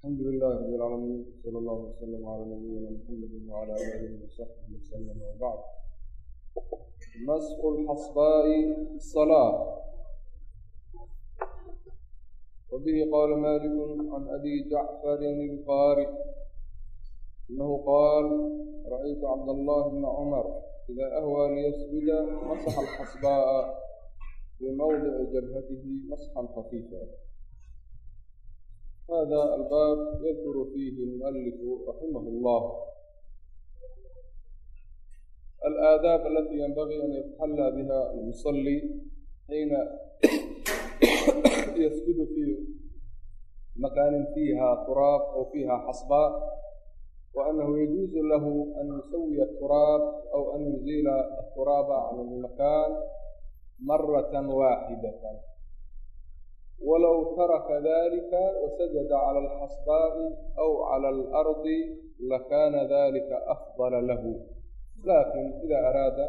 الحمد لله رب العالمين وصلى الله وسلم على نبينا محمد وعلى اله وصحبه وسلم وبعد مسح الحصباء الصلاه وبه قال مالك عن أبي جعفر القارئ أنه قال رأيت عبد الله بن عمر إذا أهوى ليسجد مسح الحصباء في موضع جبهته مسحا خفيفا هذا الباب يذكر فيه المؤلف رحمه الله. الآداب التي ينبغي أن يتحلى بها المصلي حين يسجد في مكان فيها تراب أو فيها حصباء وأنه يجوز له أن يسوي التراب أو أن يزيل التراب عن المكان مرة واحدة. walow taraka dalika wasajada cala alxasbaa'i aw cala alardi lakaana dalika afdala lahu laakin idaa araada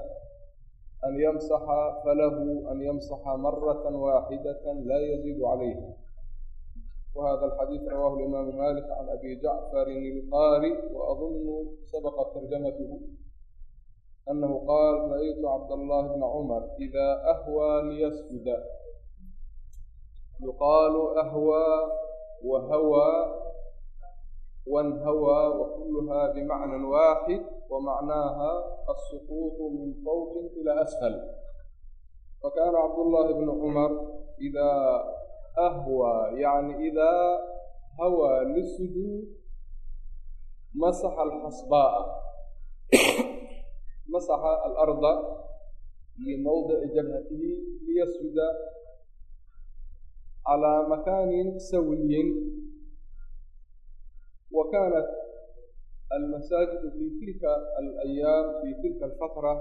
an yamsaxa falahu an yamsaxa marata waaxidat laa yaziidu calayha wahada alxadiid rawahu limaamu malik can abi jacfarin ilqaari waadunu sabaqa tarjamatuhu anahu qaal ra-ytu cabd allahi bna cumar idaa ahwaa liyasjuda يقال أهوى وهوى وانهوى وكلها بمعنى واحد ومعناها السقوط من فوق إلى أسفل. فكان عبد الله بن عمر إذا أهوى يعني إذا هوى للسجود مسح الحصباء مسح الأرض لموضع جبهته ليسجد calى makaani sawiyin wa kaanat almasaajidu fi tilka alayaam fi tilka alfatra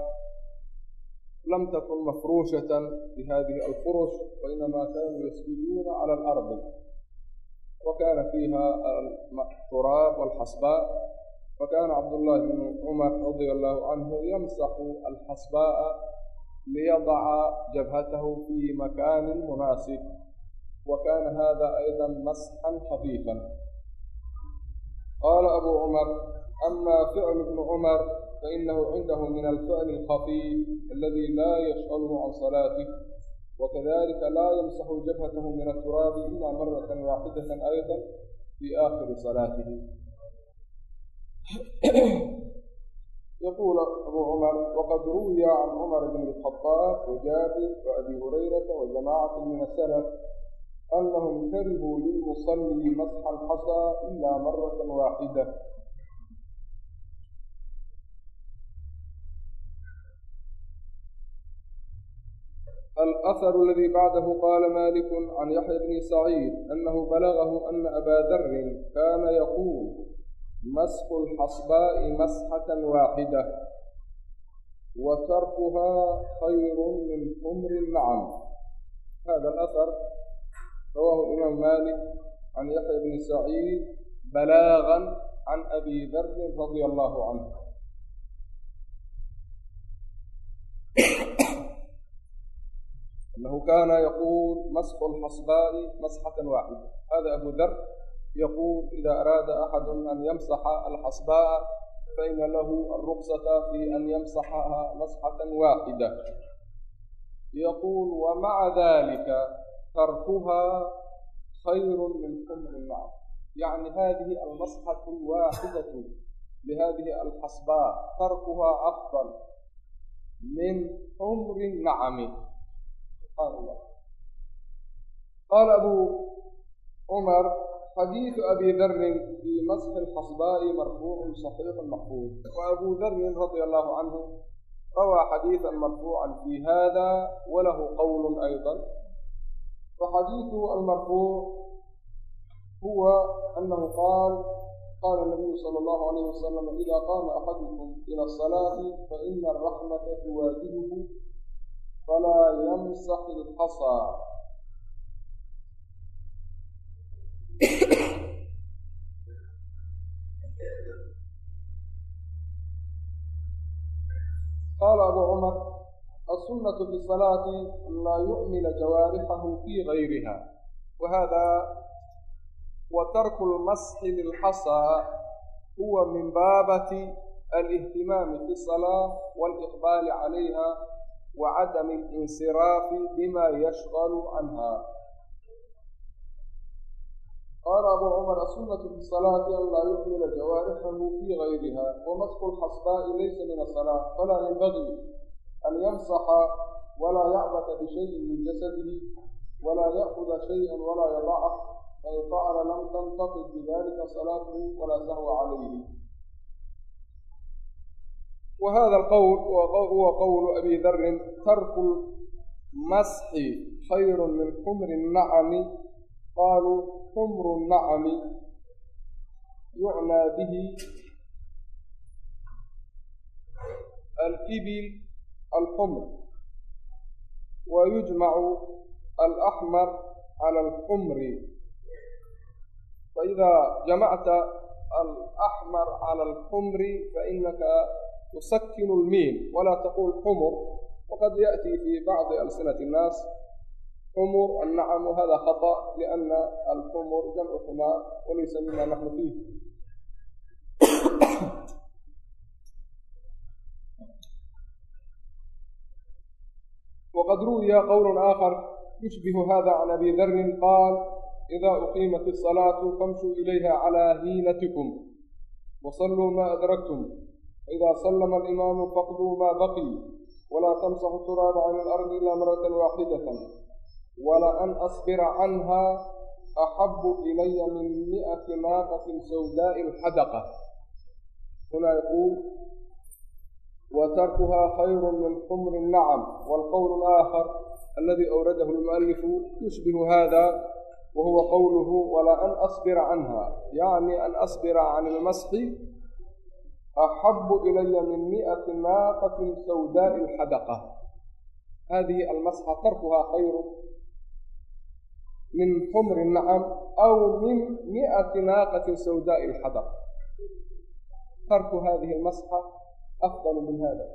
lam takun mafruushata bihadihi alfurush wainama kanuu yasjuduuna calى alardi wa kaana fiiha turaab walxasbaa fakaana cabdullaahi bnu cumar radia allahu canhu yamsaxu alxasbaa'a liyadaca jabhatahu fi makaani munaasib وكان هذا أيضا مسحا خفيفا. قال أبو عمر أما فعل ابن عمر فإنه عنده من الفعل الخفيف الذي لا يشغله عن صلاته وكذلك لا يمسح جبهته من التراب إلا مرة واحدة أيضا في آخر صلاته. يقول أبو عمر وقد روي عن عمر بن الخطاب وجابر وأبي هريرة وجماعة من السلف أنهم كرهوا للمصلي مسح الحصى إلا مرة واحدة. الأثر الذي بعده قال مالك عن يحيى بن سعيد أنه بلغه أن أبا ذر كان يقول مسح الحصباء مسحة واحدة وتركها خير من حمر النعم. هذا الأثر رواه الإمام malik can yaxya bni saciid بلاغا can abi darin رضي allahu عنه. أنه كان يقول مسح الحصباء مسحة واحدة. هذا أبو ذر يقول إذا أراد أحد أن يمسح الحصباء فإن له الرخصة في أن يمسحها مسحة واحدة. يقول ومع ذلك تركها خير من حمر النعم يعني هذه المصحة الواحدة لهذه الحصباء تركها أفضل من حمر النعم سبحان الله. قال أبو عمر حديث أبي ذر في مسح الحصباء مرفوع صحيح محفوظ. وأبو ذر رضي الله عنه روى حديثا مرفوعا في هذا وله قول أيضا. فحديث المرفوع هو أنه قال قال النبي صلى الله عليه وسلم إذا قام أحدكم إلى الصلاة فإن الرحمة تواجهه فلا يمسح الحصى. قال أبو عمر السنة في الصلاة أن لا يؤمل جوارحه في غيرها. وهذا وترك المسح للحصى هو من بابة الاهتمام في الصلاة والإقبال عليها وعدم الانصراف بما يشغل عنها. قال أبو عمر السنة في الصلاة أن لا يهمل جوارحه في غيرها ومسح الحصباء ليس من الصلاة فلا ينبغي أن يمسح ولا يعبث بشيء من جسده ولا يأخذ شيئا ولا يضعه فإن فعل لم تنتقد بذلك صلاته ولا سهو عليه. وهذا القول هو قول أبي ذر ترك المسح خير من حمر النعم. قالوا حمر النعم يعني به الإبل alxumr wa yujmacu alaxmar cala alxumri faidaa jamacta alaxmar cala alxumri fainaka tusakinu lmiim walaa taqul xumur waqad yaأti fi bacdi alsinati الnaas xumur annacmu hada khaطأ liana alxumur jamcu xumaar walaysa mima naxnu fiih وقد روي قول آخر يشبه هذا عن أبي ذر قال إذا أقيمت الصلاة فامشوا إليها على هينتكم وصلوا ما أدركتم. إذا سلم الإمام فاقضوا ما بقي ولا تمسحوا التراب عن الأرض إلا مرة واحدة. ولأن أصبر عنها أحب إلي من مئة ناقة سوداء الحدقة. هنا يقول وتركها خير من حمر النعم. والقول الآخر الذي أورده المؤلف يشبه هذا وهو قوله ولا أن أصبر عنها. يعني أن أصبر عن المسح. أحب إلي من مئة ناقة سوداء الحدقة. هذه المسحة تركها خير من حمر النعم أو من مئة ناقة سوداء الحدقة. ترك هذه المسحة afdal min hada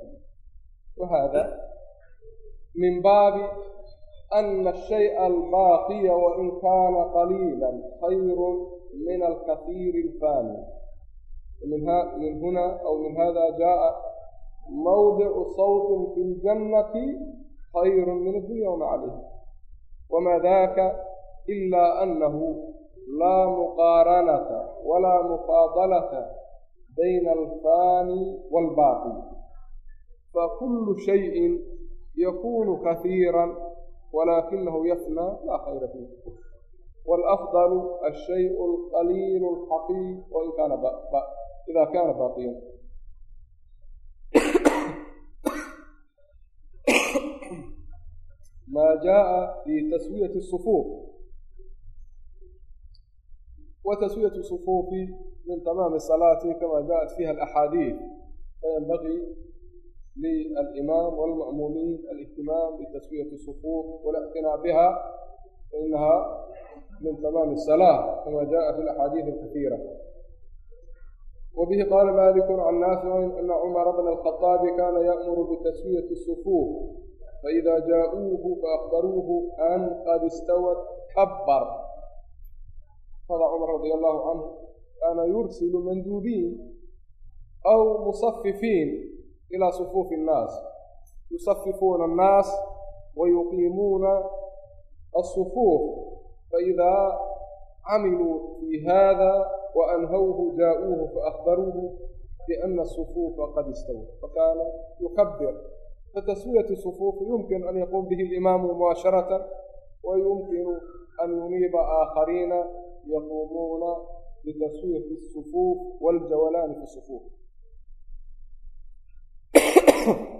wahada min baabi ana ashayءa albaaqiya wain kaana qaliila khayru min alkahiiri alfaani min huna aw min hada jaءa mawdicu sawtin fi اljannati khayru min addunya wama calayha wama daka ila anahu laa muqaaranata walaa mufaadalata bayna alfaani waalbaaqi fakullu shayin yakunu kahiiran walaakinahu yafnaa laa khayra fiih wاlafdlu ashay alqaliil اlxaqii wain kaana ida kaana baaqiyan maa jaءa fi taswiyati الsufuur وتسوية الصفوف من تمام الصلاة كما جاءت فيها الأحاديث. فينبغي للإمام والمأمومين الاهتمام بتسوية الصفوف والاعتناء بها فإنها من تمام الصلاة كما جاء في الأحاديث الكثيرة. وبه قال مالك عن نافع أن عمر بن الخطاب كان يأمر بتسوية الصفوف فإذا جاءوه فأخبروه أن قد استوت كبر hada cumar radi allahu canhu kaana yursilu manduubiin aw musafifiin ilaa sufuufi اnnaas yusafifuuna annaas wayuqiimuuna asufuuf faidaa camiluu fii hada waanhawhu jaa'uuhu faahbaruuhu بأن الصفوف قد استوت فقال يكبر فتسوية الصفوف يمكن أن يقوم به الإمام مباشرة ويمكن أن ينيب آخرين يخوضون للتسوية الصفوف والجولان في الصفوف.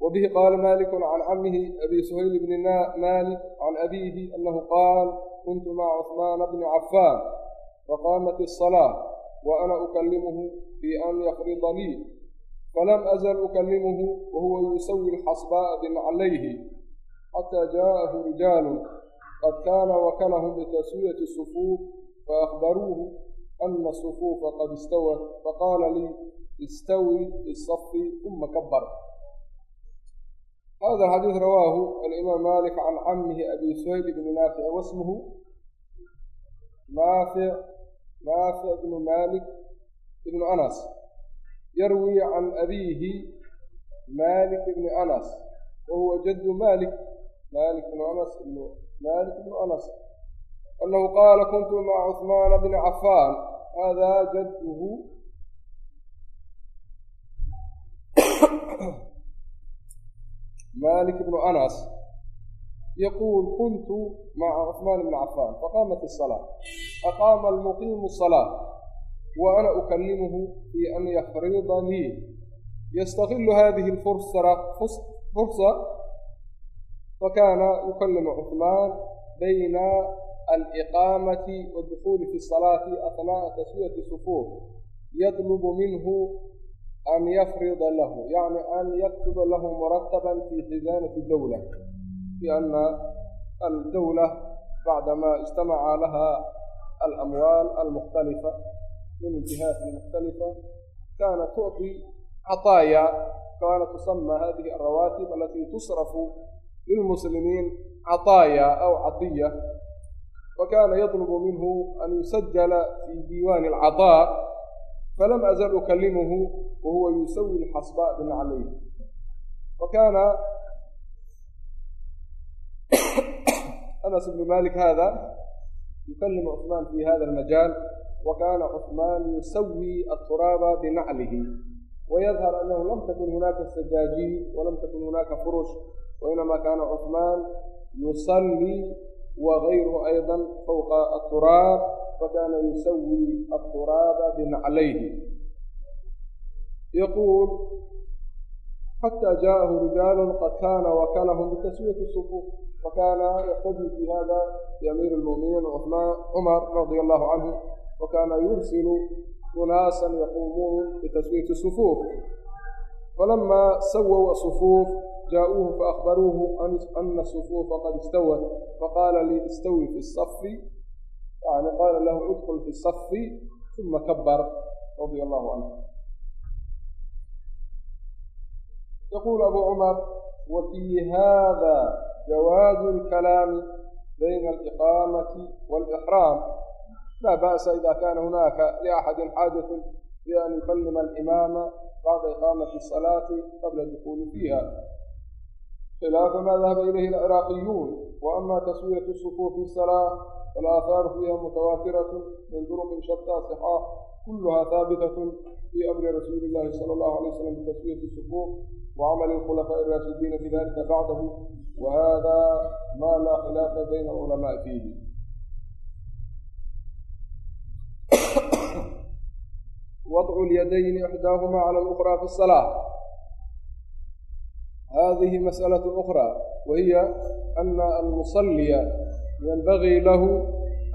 وبه قال مالك عن عمه أبي سهيل بن مالك عن أبيه أنه قال كنت مع عثمان بن عفان فقامت الصلاة وأنا أكلمه في أن يفرض لي فلم أزل أكلمه وهو يسوي الحصباء بن عليه حتى جاءه رجال qad kaana wakalahum bitaswiyati sufuuf faahbaruuhu ana asufuufa qad istawa faqaala lii istawi bisafi uma kabbar hada xadiid rawaahu alimaam malik can camihi abi suhayl bni naafic wasmuhu naafic naafic bnu malik ibnu anas yarwi can abiihi malik bni anas wa huwa jaddu malik malik bnu anas ibnu مالك بن أنس. أنه قال كنت مع عثمان بن عفان. هذا جده. مالك بن أنس يقول كنت مع عثمان بن عفان. فقامت الصلاة. أقام المقيم الصلاة. وأنا أكلمه في أن يفرضني. يستغل هذه الفرصة فرصة وكان يكلم عثمان بين الإقامة والدخول في الصلاة أثناء تسوية الصفوف يطلب منه أن يفرض له يعني أن يكتب له مرتبا في خزانة الدولة لأن الدولة بعدما اجتمع لها الأموال المختلفة من الجهات المختلفة كانت تعطي عطايا كانت تسمى هذه الرواتب التي تصرف للمسلمين عطايا أو عطية. وكان يطلب منه أن يسجل في ديوان العطاء فلم أزل أكلمه وهو يسوي الحصباء بنعليه وكان أنس بن مالك هذا يكلم عثمان في هذا المجال وكان عثمان يسوي التراب بنعله. ويظهر أنه لم تكن هناك سجاجيد ولم تكن هناك فرش وإنما كان عثمان يصلي وغيره أيضا فوق التراب فكان يسوي التراب بنعليه يقول حتى جاءه رجال قد كان وكلهم بتسوية الصفوف فكان يقتدي في هذا بأمير المؤمنين عثمان عمر رضي الله عنه وكان يرسل أناسا يقومون بتسوية الصفوف. فلما سووا الصفوف جاءوه فأخبروه أن الصفوف قد استوت. فقال لي استوي في الصف. يعني قال له ادخل في الصف. ثم كبر رضي الله عنه. يقول أبو عمر وفي هذا جواز الكلام بين الإقامة والإحرام. لا بأس إذا كان هناك لأحد حاجة في أن يكلم الإمام بعد إقامة الصلاة قبل الدخول فيها خلاف ما ذهب إليه العراقيون وأما تسوية الصفوف في الصلاة فالآثار فيها متواترة من طرق شتى صحاح كلها ثابتة في أمر رسول الله صلى الله عليه وسلم بتسوية الصفوف وعمل الخلفاء الراشدين في ذلك بعده وهذا ما لا خلاف بين العلماء فيه wadcu lyadayni ixdaahumaa cala alukhraa fi asalaa hadihi mas'alatu ukhraa wahiya ana almusalliya yanbagii lahu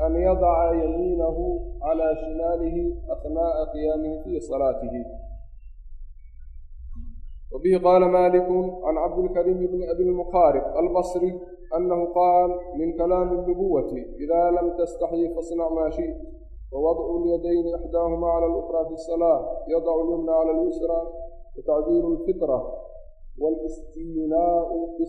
an yadaca yamiinahu cala shimaalihi ahnaa'a qiyaamihi fii salaatihi وبه قال مالك عن عبد الكريم بن أبي المقارب البصري أنه قال من كلام النبوة إذا لم تستحي فاصنع ما شئت ووضع اليدين إحداهما على الأخرى في الصلاة يضع اليمنى على اليسرى وتعديل الفطرة والاستيناء في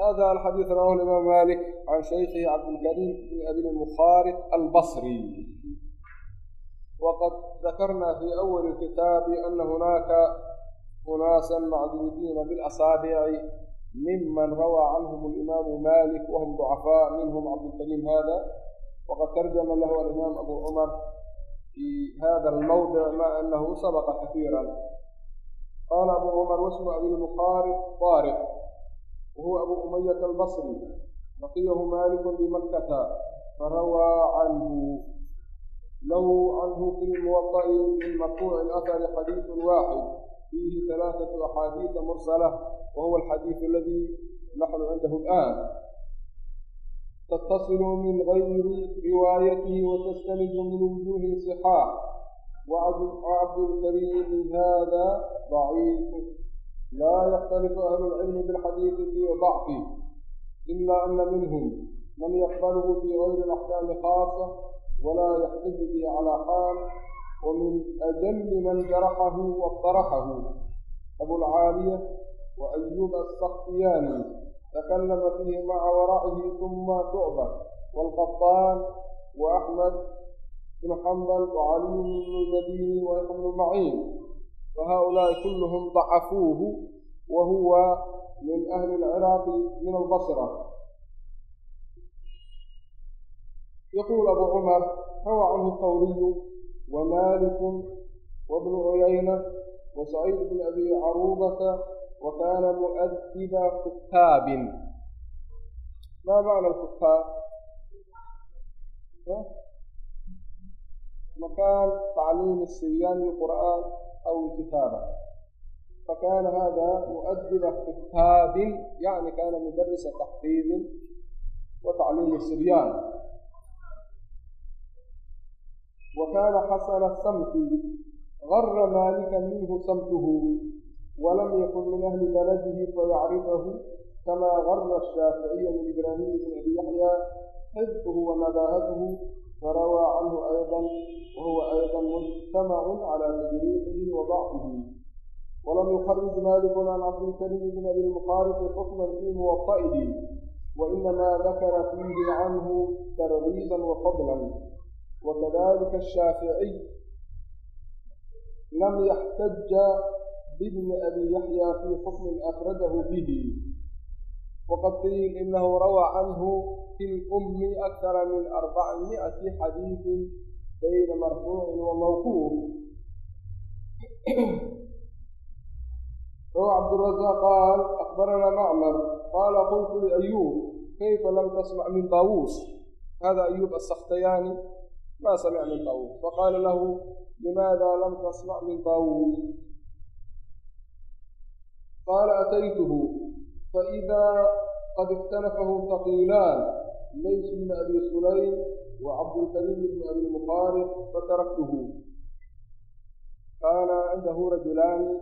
هذا الحديث رواه الإمام مالك عن شيخه عبد الكريم بن أبي المخارق البصري. وقد ذكرنا في أول الكتاب أن هناك أناسا معدودين بالأصابع ممن روى عنهم الإمام مالك وهم ضعفاء منهم عبد الكريم هذا. وقد ترجم له الإمام أبو عمر في هذا الموضع مع أنه سبق كثيرا. قال أبو عمر واسم أبي المقارب طارق وهو أبو أمية البصري لقيه مالك بمكة فروى عنه. له عنه في الموطأ من مقطوع الأثر حديث واحد فيه ثلاثة أحاديث مرسلة وهو الحديث الذي نحن عنده الآن. تتصل من غير روايته وتستند من وجوه صحاح. وعبد الكريم هذا ضعيف. لا يختلف أهل العلم بالحديث في ضعفه إلا أن منهم من يقبله في غير الأحكام خاصة ولا يحتج به على حال ومن أجل من جرحه واقترحه. أبو العالية وأيوب السخطياني تكلم فيه مع ورائه ثم شعبة والقطان وأحمد بن حنبل وعلي بن المديني ويحيى بن معين فهؤلاء كلهم ضعفوه وهو من أهل العراق من البصرة. يقول أبو عمر روى عنه الثوري ومالك وابن عيينة وسعيد بن أبي عروبة وكان مؤدب كتاب ما معنى الكتاب؟ مكان تعليم الصبيان القرآن أو الكتابة فكان هذا مؤدب كتاب يعني كان مدرس تحفيظ وتعليم الصبيان وكان حسن السمت غر مالكا منه ولم يكن من أهل بلده فيعرفه كما غر الشافعي من إبراهيم بن أبي يحيى حزبه ومذاهبه فروى عنه أيضا وهو أيضا مجتمع على تدريبه وضعفه. ولم يخرج مالك عن عبد الكريم بن أبي المقارب حكما في موطئه وإنما ذكر فيه عنه ترغيبا وفضلا. وكذلك الشافعي لم يحتج بابن أبي يحيى في حكم أفرده به وقد قيل إنه روى عنه في الأم أكثر من أربعمائة حديث بين مرفوع وموقوف روى عبد الرزاق قال أخبرنا معمر قال قلت لأيوب كيف لم تسمع من طاووس هذا أيوب السختياني ما سمع من طاووس فقال له لماذا لم تسمع من طاووس قال أتيته فإذا قد اختلفه ثقيلان ليس بن أبي سليم وعبد الكريم بن أبي المطالب فتركته. كان عنده رجلان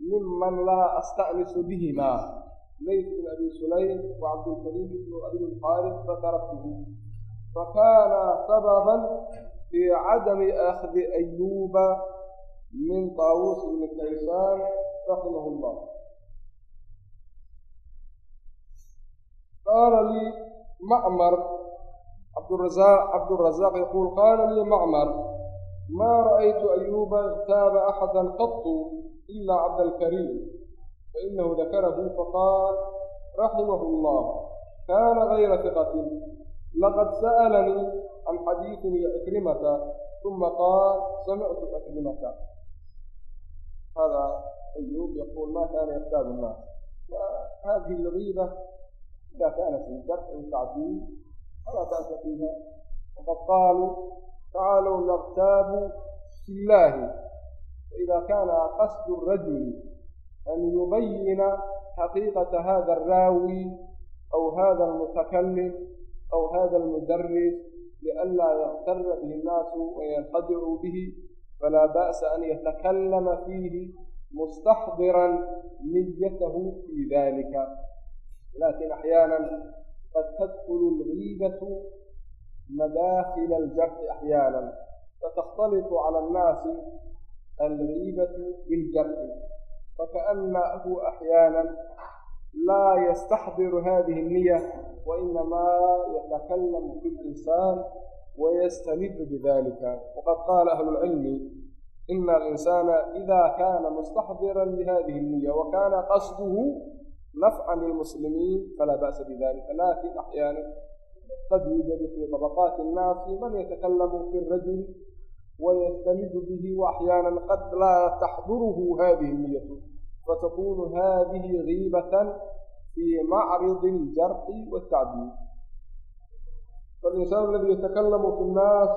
ممن لا أستأنس بهما ليث بن أبي سليم وعبد الكريم بن أبي الحارث فتركته. فكان سببا في عدم أخذ أيوب من طاووس بن كيسان رحمه الله. قال لي معمر عبد الرزاق عبد الرزاق يقول قال لي معمر ما رأيت أيوب اغتاب أحدا قط إلا عبد الكريم فإنه ذكره فقال رحمه الله كان غير ثقة لقد سألني عن حديث لأكرمة ثم قال سمعت أكرمة هذا أيوب يقول ما كان يغتاب الناس وهذه الغيبة إذا كان في الدفع والتعديل فلا بأس فيها وقد قالوا تعالوا نغتاب في الله. فإذا كان قصد الرجل أن يبين حقيقة هذا الراوي أو هذا المتكلم أو هذا المدرس لئلا يغتر به الناس وينخدعوا به فلا بأس أن يتكلم فيه مستحضرا نيته في ذلك. لكن أحيانا قد تدخل الغيبة مداخل الجرح أحيانا فتختلط على الناس الغيبة بالجرح فكأنه أحيانا لا يستحضر هذه النية وإنما يتكلم في الإنسان ويستند بذلك وقد قال أهل العلم إن الإنسان إذا كان مستحضرا لهذه النية وكان قصده نفعا للمسلمين فلا بأس بذلك. لكن أحيانا قد يوجد في طبقات الناس من يتكلم في الرجل ويستمد به وأحيانا قد لا تحضره هذه النية. فتكون هذه غيبة في معرض الجرح والتعديل. فالإنسان الذي يتكلم في الناس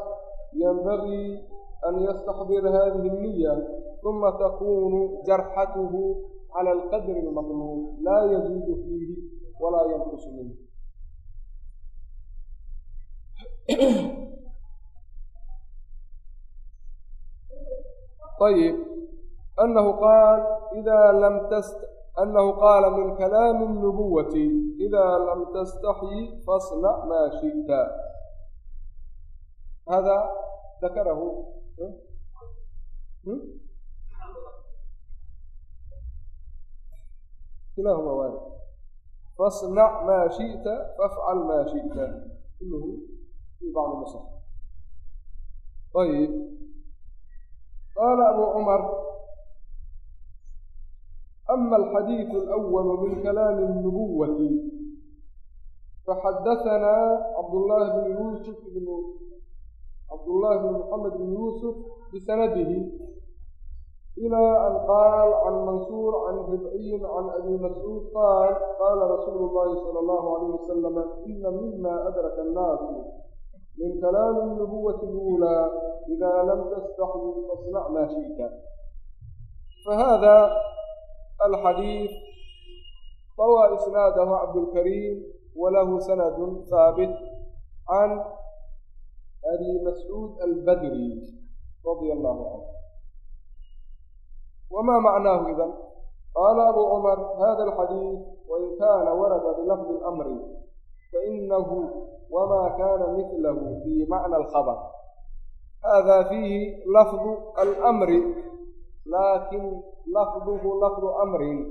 ينبغي أن يستحضر هذه النية ثم تكون جرحته على القدر المطلوب لا يزيد فيه ولا ينقص منه طيب أنه قال إذا لم تست أنه قال من كلام النبوة إذا لم تستحي فاصنع ما شئت هذا ذكره كلاهما وارد فاصنع ما شئت فافعل ما شئت kulluhu fii bacdi nusx ayib qaala abu cumar ama alxadiidu alأwalu min kalaami الnubuwati faxadahanaa cabdullaahi bn yuusuf bn cabdullaahi bn moxamed bn yuusuf bisanadihi إلى أن قال عن منصور عن ربعي عن أبي مسعود قال قال رسول الله صلى الله عليه وسلم إن مما أدرك الناس من كلام النبوة الأولى إذا لم تستحي فاصنع ما شئت فهذا الحديث طوى إسناده عبد الكريم وله سند ثابت عن أبي مسعود البدري رضي الله عنه. وما معناه إذن؟ قال أبو عمر هذا الحديث وإن كان ورد بلفظ الأمر فإنه وما كان مثله في معنى الخبر. هذا فيه لفظ الأمر لكن لفظه لفظ أمر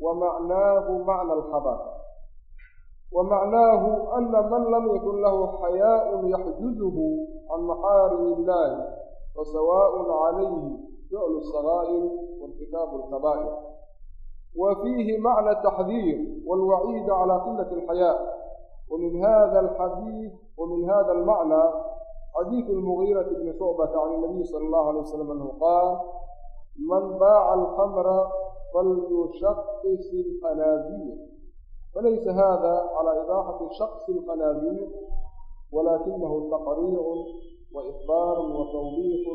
ومعناه معنى الخبر. ومعناه أن من لم يكن له حياء يحجزه عن محارم الله وسواء عليه فعل الصغائر وارتكاب الكبائر. وفيه معنى التحذير والوعيد على قلة الحياء ومن هذا الحديث ومن هذا المعنى حديث المغيرة بن شعبة عن النبي صلى الله عليه وسلم أنه قال من باع الخمر فليشخص الخنازير. فليس هذا على إباحة شخص الخنازير ولكنه تقريع وإخبار وتوضيح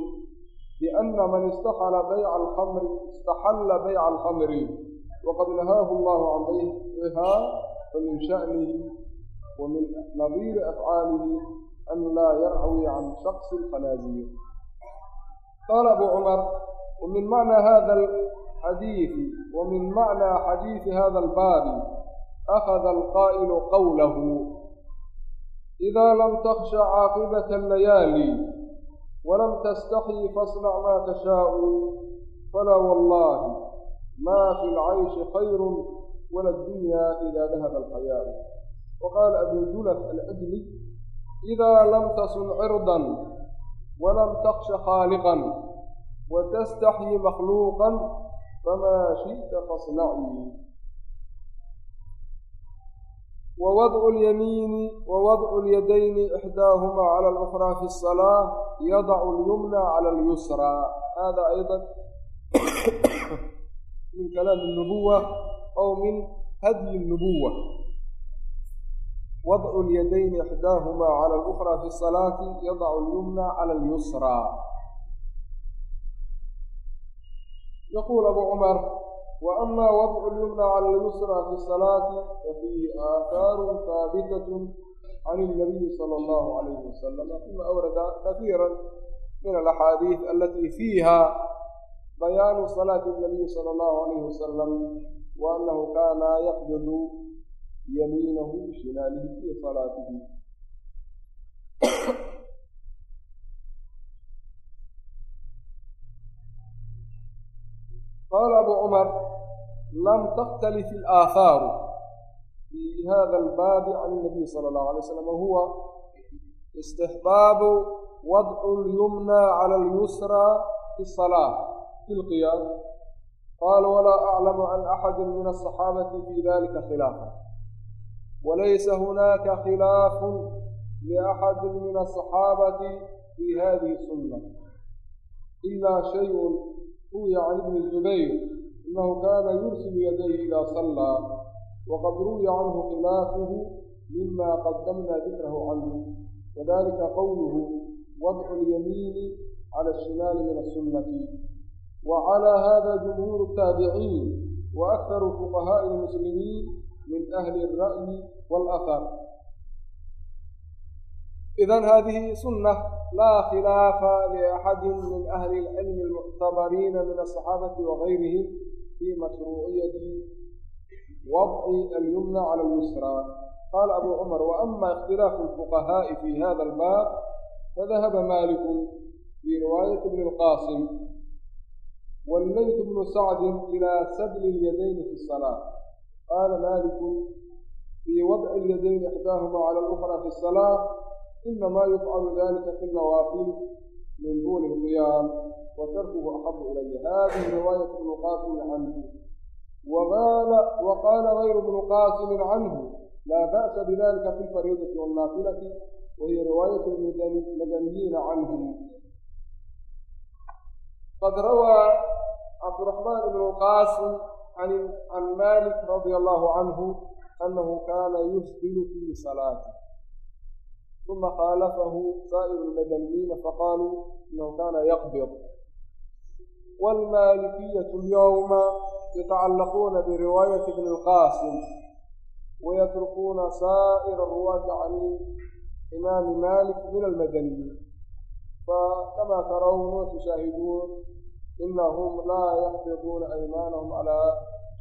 بأن من استحل بيع الخمر استحل بيع الخمر. وقد نهاه الله عليه بها فمن شأنه ومن نظير أفعاله أن لا يرعوي عن شخص الخنازير. قال أبو عمر ومن معنى هذا الحديث ومن معنى حديث هذا الباب أخذ القائل قوله إذا لم تخش عاقبة الليالي walam tastaxii faصnac maa tashaau falaa wallaahi maa fi lcayshi khayru wala addunya ida dahaba alxayaau waqaala abu julaf alcijli idaa lam tasun cirdan walam taksha khaaliqan watastaxyi makhluuqan famaa shi'ta faصnacii ووضع اليمين ووضع اليدين إحداهما على الأخرى في الصلاة يضع اليمنى على اليسرى. هذا أيضا من كلام النبوة أو من هدي النبوة. وضع اليدين إحداهما على الأخرى في الصلاة يضع اليمنى على اليسرى. يقول أبو عمر وأما وضع اليمنى على اليسرى في الصلاة ففيه آثار ثابتة عن النبي صلى الله عليه وسلم ثم أورد كثيرا من الأحاديث التي فيها بيان صلاة النبي صلى الله عليه وسلم وأنه كان يقبض يمينه بشماله في صلاته. qaala abuu cumar lam takhtalif ilaahaaru fii hada albaabi can inabiy sala allahu alay slam wahuwa istixbaabu wadcu lyumna cala alyusra fi salaa fi lqiyaam qaala walaa aclamu can axadi min asaxaabati fii dalika khilaafa walaysa hunaaka khilaafun liaxadi min asaxaabati fii hadihi sunna ilaa shayun روي عن ابن الزبير أنه كان يرسل يديه إذا صلى وقد روي عنه خلافه مما قدمنا ذكره عنه وذلك قوله وضع اليمين على الشمال من السنة وعلى هذا جمهور التابعين وأكثر فقهاء المسلمين من أهل الرأي والأثر idan hadihi sunة laa khilaafa liaxadi min ahli اlcilmi اlmuctabariina min aلصaxaabati wagayrihim fi mashruuciyati wadci alyumna cala اlyusra qaala abu cumar waama اkhtilaafu اlfuqahaaءi fi hada اlbaab fadahaba maliku fi riwaayati bni اlqasim wاllayt bnu sacdi ilى sadli اlyadayni fi الصalaaة qaala maliku fii wadci اlyadayn ixdaahuma cala اlأkra fi الsalaaة inama yufcalu dalika fi اnawaafil min duni اlqiyaam wa tarkuhu axabu ilaya hadihi riwaayat ibnu qasim canhu waqaala غayru bnu qaasimi canhu laa ba'sa bidalika fi اlfariidati wاlnaafilati wahiya riwaayat madaniyiina canhu qad rawaa cabdiraxmaan ibnu qaasim can malik radia allahu canhu anahu kaana yusbilu fii salaati ثم خالفه سائر المدنيين فقالوا إنه كان يقبض. والمالكية اليوم يتعلقون برواية ابن القاسم ويتركون سائر الرواة عن إمام مالك من المدنيين. فكما ترون وتشاهدون إنهم لا يقبضون أيمانهم على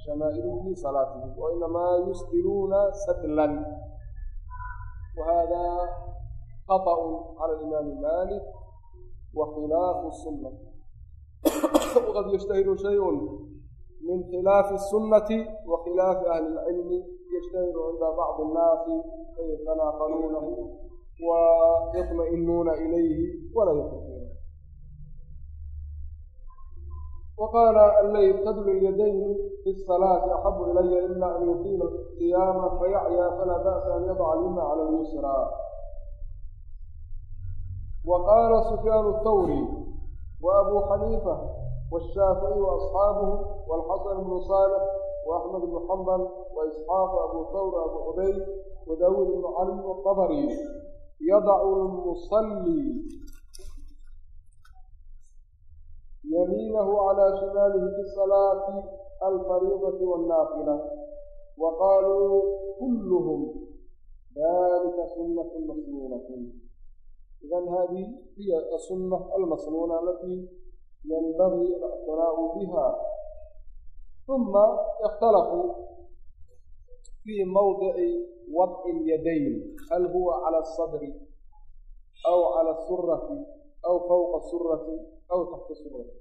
شمائلهم في صلاتهم وإنما يسدلون سدلا. وهذا خطأ على الإمام مالك وخلاف السنة. وقد يجتهد شيء من خلاف السنة وخلاف أهل العلم يجتهد عند بعض الناس فيتناقلونه ويطمئنون إليه ولا يطمئنون وقال الليل تدل اليدين في الصلاة أحب إلي إلا أن يقيم القيام فيعيا فلا بأس أن يضع اليمنى على اليسرى. وقال سفيان الثوري وأبو حنيفة والشافعي وأصحابه والحسن بن صالح وأحمد بن حنبل وإسحاق أبو ثور أبو عبيد وداود بن علي والطبري. يضع المصلي يمينه على شماله في الصلاة الفريضة والنافلة. وقالوا كلهم ذلك سنة مسنونة. idan hadihi hiya asunna almasnuuna alatii yanbagii الاctinaau biha uma اkhtalafuu fii mawdici wadci اlyadayn hal huwa cala الsadri aw cala الsurati aw fawqa الsurati aw taxta surati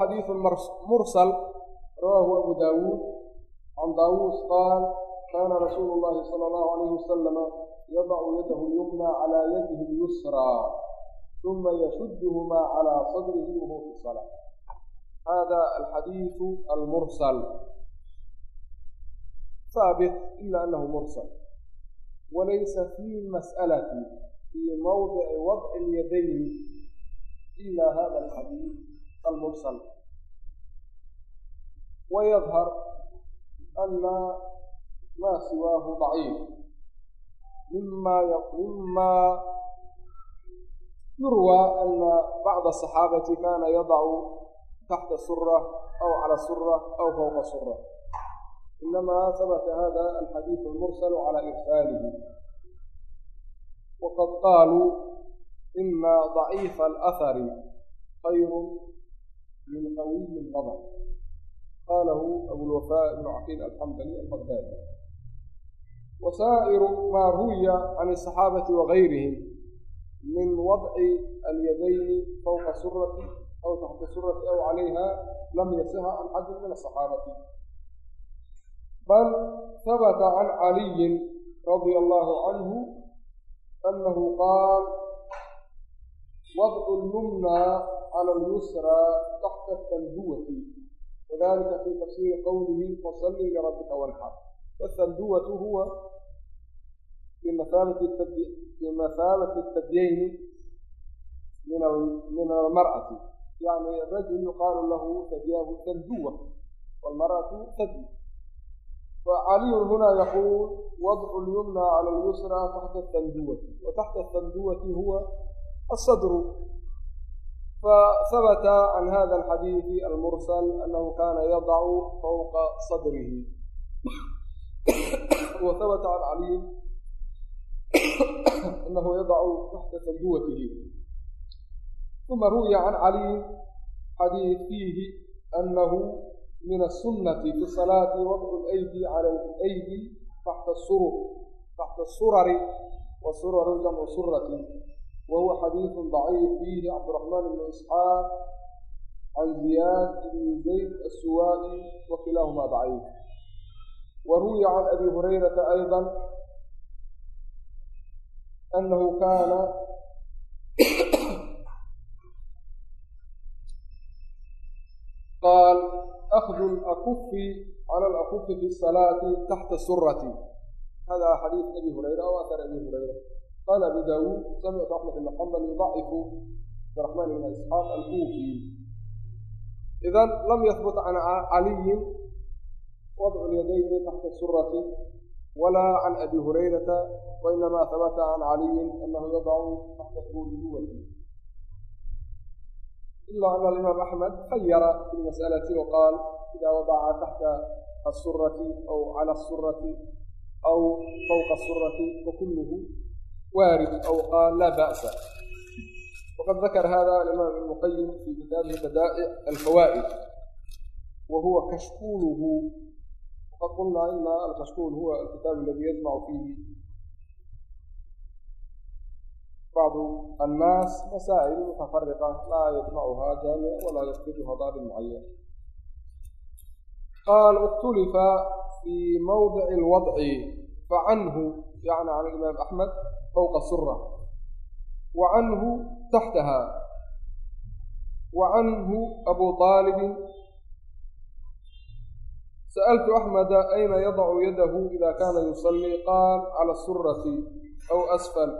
xadiiثu mursal rawaahu abu daawuud can daawuus qaal kaana rasuulu اllahi salى اllahu عalayhi wasalama yadacu yadahu lyumna calى yadihi اlyusraa uma yashudduhumaa calى sadrihi wahuwa fi salaa hada alxadiiثu almursal saabit ila anahu mursal walaysa fi mas'alati fii mawdici wadci اlyadayni ila hada alxadiiث almursal ويظهر أن ما سواه ضعيف. مما مما يروى أن بعض الصحابة كان يضع تحت سرة أو على سرة أو فوق سرة. إنما ثبت هذا الحديث المرسل على إرساله. وقد قالوا إن ضعيف الأثر خير من قوي الغضب. qalahu abulwafaa ibnu caqiil alxambali albagdaadi wa saa'iru maa ruwiya can asaxaabati wagayrihim min wadci alyadayni fawqa surati aw taxta surati aw calayha lam yasiha can xadin min asaxaabati bal habata can caliyin radia allahu canhu anahu qaal wadcu lyumna cala alyusra taxta tanhuwati وذلك في تفسير قوله فصل لربك وانحر. والثندوة هو في مثابة التبي... في الثديين من من المرأة. يعني الرجل يقال له ثدياه ثندوة والمرأة ثدي. فعلي هنا يقول وضع اليمنى على اليسرى تحت الثندوة وتحت الثندوة هو الصدر. فثبت عن هذا الحديث المرسل أنه كان يضع فوق صدره. وثبت عن علي أنه يضع تحت سجوته ثم روي عن علي حديث فيه أنه من السنة في الصلاة وضع الأيدي على الأيدي تحت السرر تحت السرر والسرر جمع سرة. وهو حديث ضعيف فيه عبد الرحمن بن إسحاق عن زياد بن زيد السوائي وكلاهما ضعيف. وروي عن أبي هريرة أيضا أنه كان قال أخذ الأكف على الأكف في الصلاة تحت سرتي. هذا حديث أبي هريرة وأثر أبي هريرة. قال أبو داود سمعت أحمد بن حنبل يضعف عبد الرحمن بن إسحاق الكوفي. إذا لم يثبت عن علي وضع اليدين تحت السرة ولا عن أبي هريرة وإنما ثبت عن علي أنه يضع تحت السرة إلا أن الإمام أحمد خير في المسألة وقال إذا وضع تحت السرة أو على السرة أو فوق السرة فكله وارد أو قال لا بأس. وقد ذكر هذا الإمام المقيم في كتابه بدائع الفوائد وهو كشكوله. وقد قلنا إن الكشكول هو الكتاب الذي يجمع فيه بعض الناس مسائل متفرقة لا يجمعها جامع ولا يفقدها ضاب معين. قال اختلف في موضع الوضع فعنه يعني عن الإمام أحمد fowqa sura wa canhu taxtaha wa canhu abu aalibin sa'altu axmada ayna yadacu yadahu ida kaana yusallii qaal cala asurati aw asfal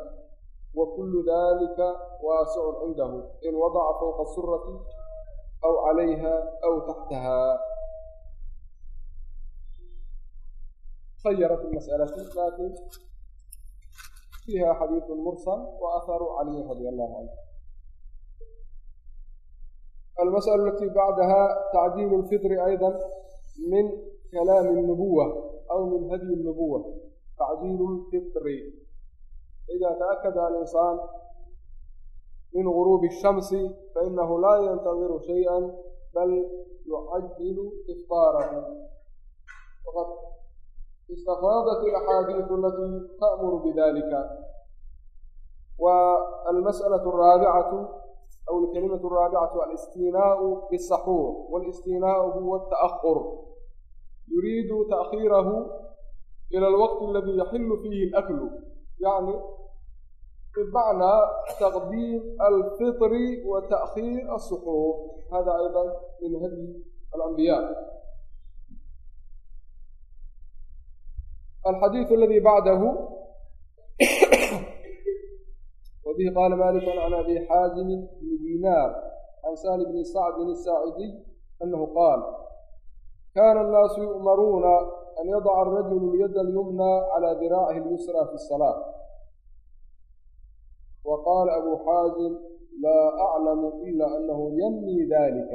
wa kullu dalika waasicun cindahu in wadaca fowqa asurati aw calayha aw taxtaha khayarat masalati laakiin فيها حديث مرسل وأثر علي رضي الله عنه. المسألة التي بعدها تعديل الفطر أيضا من كلام النبوة أو من هدي النبوة. تعديل الفطر. إذا تأكد الإنسان من غروب الشمس فإنه لا ينتظر شيئا بل يعجل إفطاره. وقد istafaadat alaxaadiisu alatii ta'muru bidalika wa almas'alatu araabicatu aw alkalimatu araabicatu alistiinaau bisaxuur walistiinaau huwa ata'aqur yuriidu ta'khiirahu ila alwaqti aladii yaxillu fiihi alaklu yacni بمعنى تقديم الفطر وتأخير السحور هذا أيضا من هدي الأنبياء الحديث الذي بعده. وبه قال مالك عن أبي حازم بن دينار عن سهل بن سعد الساعدي أنه قال كان الناس يؤمرون أن يضع الرجل اليد اليمنى على ذراعه اليسرى في الصلاة. وقال أبو حازم لا أعلم إلا أنه ينمي ذلك.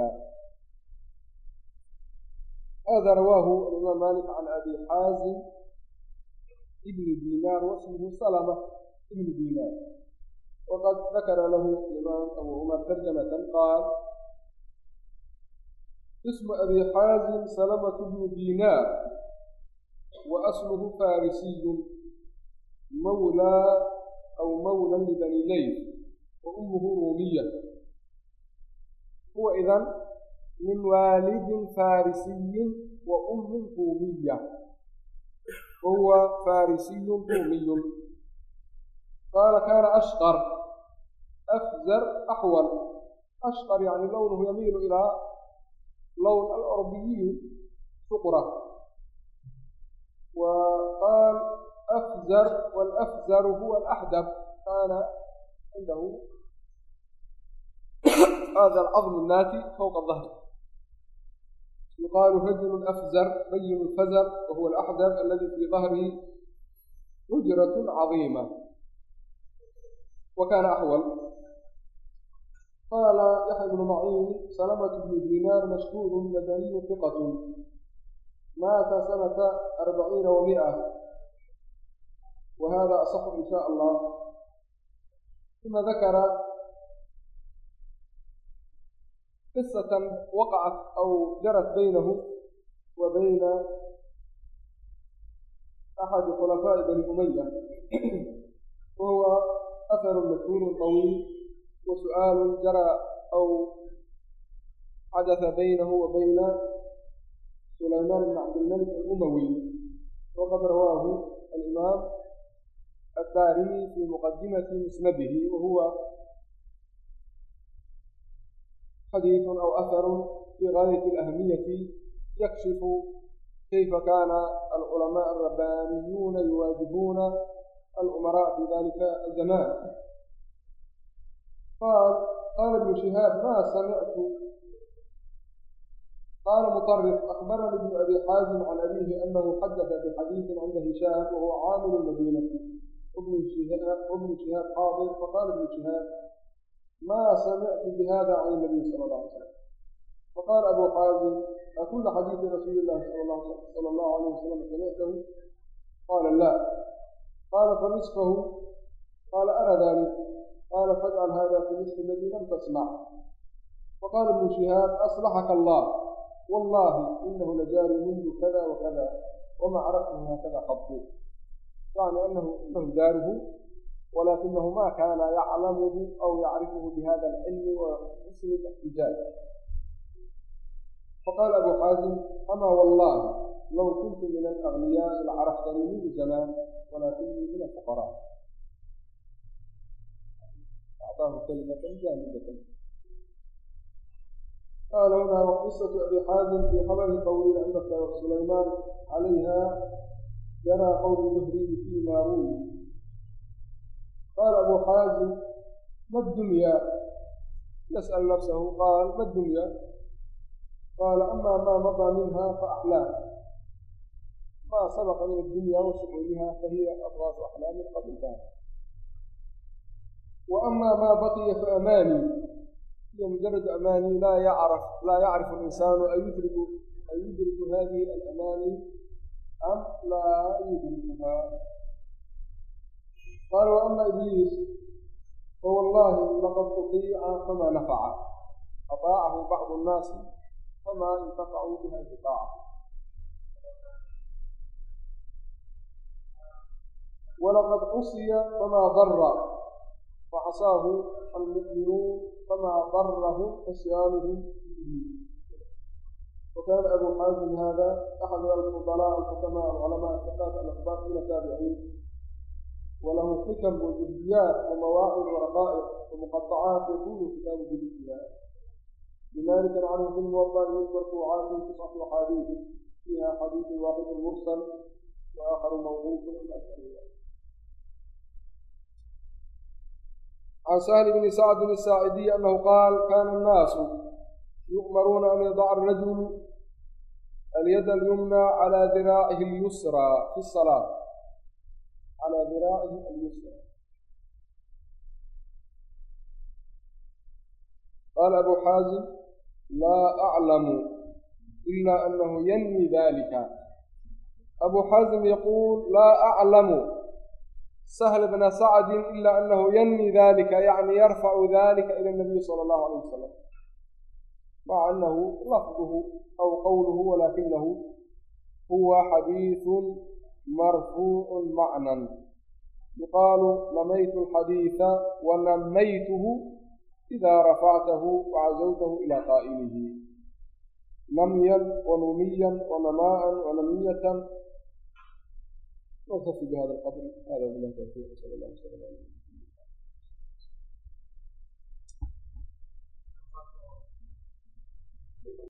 هذا رواه الإمام مالك عن أبي حازم ibn diinaar wasmuhu salma ibn diinaar waqad dakara lahu imaam abu cumar tarjamatan qaal ismu abi xaazim salamatu bnu diinaar wa asluhu farisiyun mawlaa aw mawlan libani leyl wa ummuhu ruumiya huwa idan min waalidin farisiyin wa ummin ruumiya huwa farisiyu ruumiyu qaala kaana ashqar afzar axwal ashqar yani lownuhu yamiilu ilaa lown alorbiyiin suqra wa qaal afzar walafzaru huwa alaxdab kaana cindahu hada alcadmu naati fowqa dahri يقال رجل أفزر رجل الفزر وهو الأحدر الذي في ظهره حجرة عظيمة. وكان أحول. قال يحيى بن معين سلمة بن دينار مشهور مدني ثقة. مات سنة أربعين ومائة. وهذا أصح إن شاء الله. ثم ذكر قصة وقعت أو جرت بينه وبين أحد خلفاء بني أمية وهو أثر مشهور طويل وسؤال جرى أو حدث بينه وبين سليمان بن عبد الملك الأموي وقد رواه الإمام الداري في مقدمة مسنده وهو حديث أو أثر في غاية الأهمية يكشف كيف كان العلماء الربانيون يواجهون الأمراء في ذلك الزمان. قال قال ابن شهاب ما سمعت قال مطرف أخبرني ابن أبي حازم عن أبيه أنه حدث بحديث عند هشام وهو عامل المدينة. ابن شهاب ابن شهاب حاضر فقال ابن شهاب ما سمعت بهذا عن النبي صلى الله عليه وسلم فقال أبو حازم أكل حديث رسول الله صلى الله عليه وسلم سمعته قال لا قال فنصفه قال أنا ذلك قال فاجعل هذا في نصف الذي لم تسمع فقال ابن شهاب أصلحك الله والله إنه لجاري منذ كذا وكذا وما عرفته هكذا قبضه يعني أنه إنه جاره ma kana yaclamuhu aw yacrifuhu bihada alcilmi wa xusni اxtijaaj faqaala abu xaazim ama wallahi low kuntu min alagniyaai lacaraftanii mindu zamaan walakinii min alfuqaraa acطaahu kalimatan jaamidatan qaala huna waqisatu abi xaazim fii khabari طawiil anaka sulaymaan calayha jaraa qowlu zuhriyi fima ruwi qaala abu xaazim ma dunyaa yas'al nafsahu qaal ma dunyaa qaala amaa maa madaa minha faaxlaam maa sabaqa min addunyaa wa shucuuliha fahiya abraasu axlaamin qabildan wa amaa maa baqiya faamaani hiya mujaradu amaani laa yacraf laa yacrifu alinsaanu an yudriku an yudriku hadihi alamaani am laa yudrikuhaa qaala waama ibliis fawallaahi laqad utiica famaa nafaca adaacahu bacdu nnaasi famaa intafacuu biha bidaacahu walaqad cusiya famaa darra facasaahu almu'minuun famaa darahum cisyaanuhum وكان أبو حازم هذا أحد الفضلاء الحكماء العلماء الثقات الأخبار من التابعين وله حكم وجزيات ومواعظ وحقائق ومقطعات يكون في كتاب الجزيات. لذلك نعم عنه في الموضع يذكر طوعان تسعة أحاديث فيها حديث واحد مرسل وآخر موقوف إلى عن سهل بن سعد الساعدي أنه قال كان الناس يؤمرون أن يضع الرجل اليد اليمنى على ذراعه اليسرى في الصلاة. على ذراعه اليسرى قال أبو حازم laa aclamu ila anahu yanmi dalika abu xazm yaquul laa aclamu sahl bna sacdin ila anahu yanmi dalika yani yarfacu dalika ila nabiyi sala allahu alayh wasalam maca anahu lafduhu aw qowluhu walakinahu huwa xadiiثun marfuucu macnan yuqaalu namaytu alxadiiثa wanamaytuhu إذا رفعته وعزوته إلى قائله نميا ونميا ونماء ونمية نكتفي بهذا القدر هذا بالله التوفيق صلى الله عليه وسلم